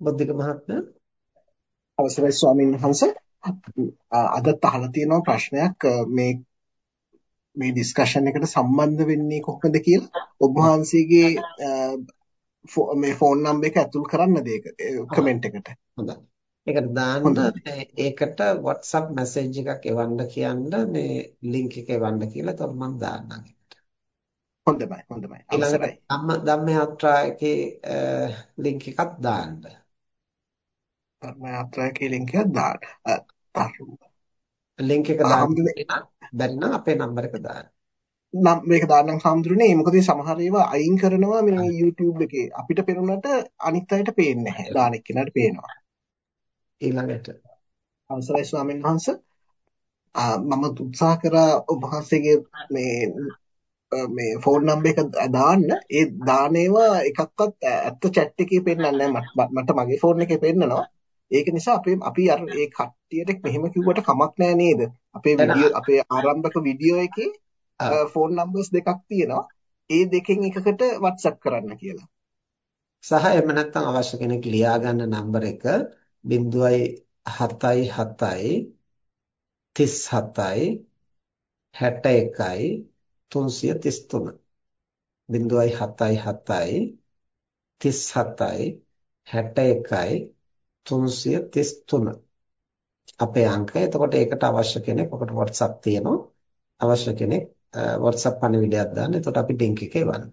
බුද්ධික මහත්මයා. අවසරයි ස්වාමීන් වහන්සේ. අදත් අහලා තියෙනවා ප්‍රශ්නයක් මේ මේ ඩිස්කෂන් එකට සම්බන්ධ වෙන්නේ කොහොමද කියලා. ඔබ වහන්සේගේ මේ ෆෝන් නම්බර් එක ඇතුල් කරන්නද ඒක කමෙන්ට් එකට? හොඳයි. ඒකට දාන්න ඒකට WhatsApp මැසේජ් එකක් එවන්න කියන්න මේ ලින්ක් එක එවන්න කියලා එතකොට මම දාන්නම් හොඳයි හොඳයි අවසරයි. ධම්ම ධම්ම යාත්‍රා එකේ ලින්ක් එකක් දාන්න ධර්ම යාත්‍රාවේ ලින්ක් එකක් දාන්න. ලින්ක් එක දාන්න බැරි නම් අපේ නම්බර එක දාන්න. නම් මේක දාන්නම් හාමුදුරනේ මොකද සමහර ඒවා අයින් කරනවා මේ YouTube එකේ. අපිට පෙරුණට අනිත් අයට පේන්නේ නැහැ. දාන එක්කෙනාට පේනවා. ඊළඟට. අවසරයි ස්වාමීන් වහන්සේ. මම උත්සාහ කරා ඔබ වහන්සේගේ මේ මේ ෆෝන් නම්බර් එක දාන්න. ඒ දානේවා එකක්වත් ඇත්ත chat එකේ පෙන්නන්නේ නැහැ මට මගේ ෆෝන් එකේ පෙන්නනවා ඒක නිසා අපි අපි අර ඒ කට්ටියට මෙහෙම කිව්වට කමක් නැහැ නේද? අපේ වීඩියෝ අපේ ආරම්භක වීඩියෝ එකේ ෆෝන් නම්බර්ස් දෙකක් තියෙනවා. ඒ දෙකෙන් එකකට WhatsApp කරන්න කියලා. සහ එහෙම නැත්නම් අවශ්‍ය කෙනෙක් ලියා ගන්න නම්බර එක 0.77 37යි 61යි 333 0.77යි 37යි 61යි 333 අපේ අංකය. එතකොට ඒකට අවශ්‍ය කෙනෙක් ඔකට WhatsApp තියෙනවා. අවශ්‍ය කෙනෙක් WhatsApp පණිවිඩයක් දාන්න. එතකොට අපි ලින්ක් එක එවන්න.